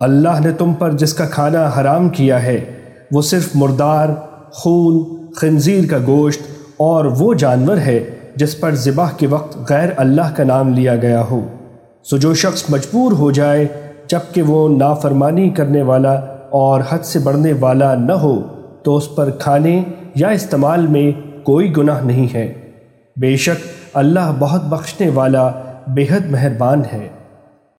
اللہ نے تم پر جس کا کھانا حرام کیا ہے، وہ صرف مردار، خون، خنزیر کا گوشت اور وہ جانور ہے جس پر ذبح کے وقت غیر اللہ کا نام لیا گیا ہو۔ سو جو شخص مجبور ہو جائے جبکہ وہ نافرمانی کرنے والا اور حد سے بڑھنے والا نہ ہو، تو اس پر کھانے یا استعمال میں کوئی گناہ نہیں ہے۔ بے شک اللہ بہت بخشنے والا، بے حد مہربان ہے۔